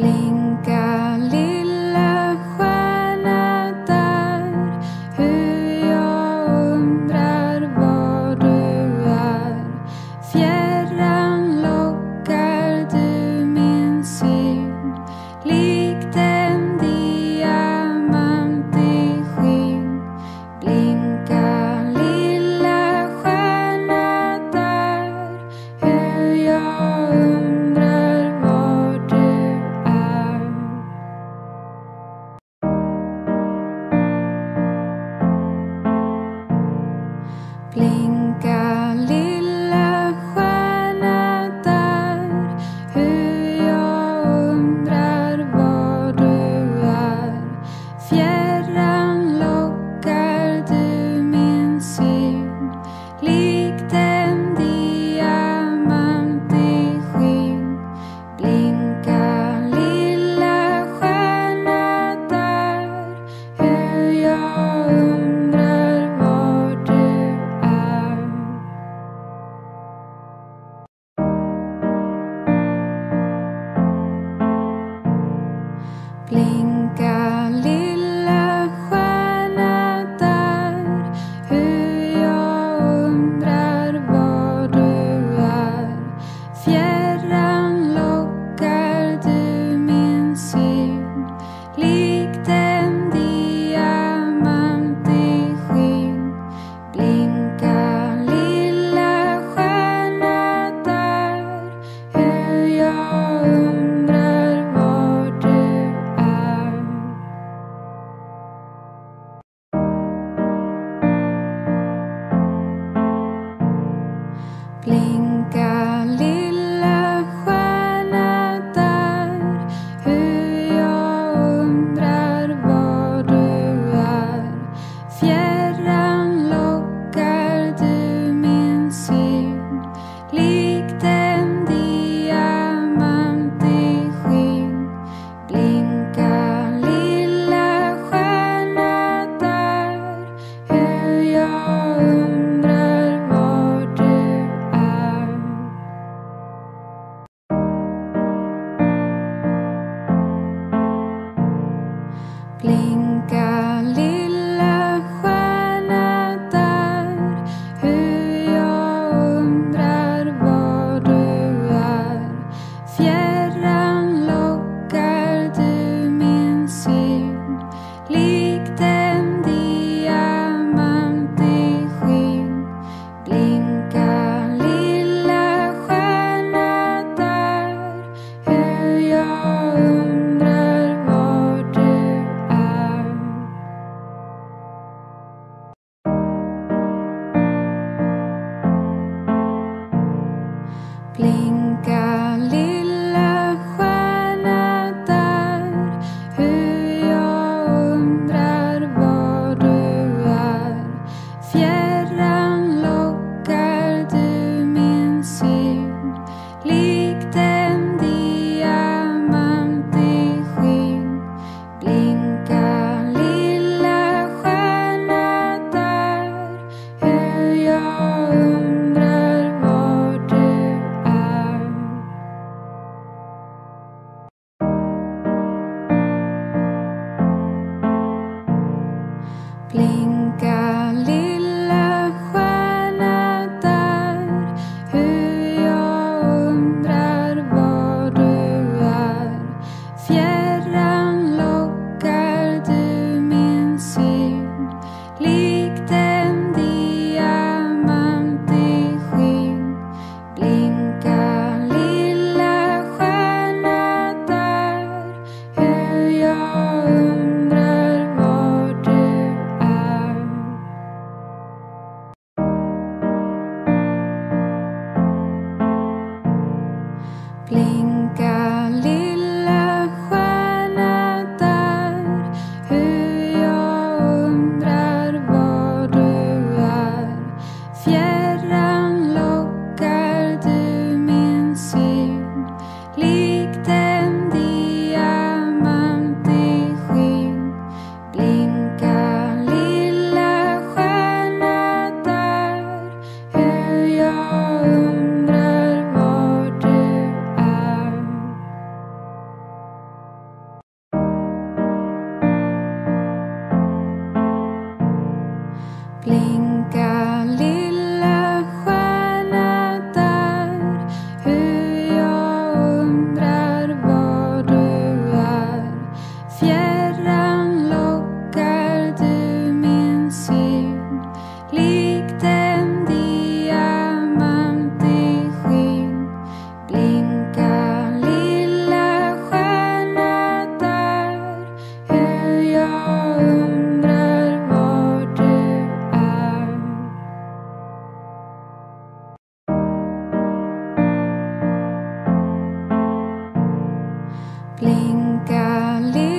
林 Blink a. Blinka lilla Blinka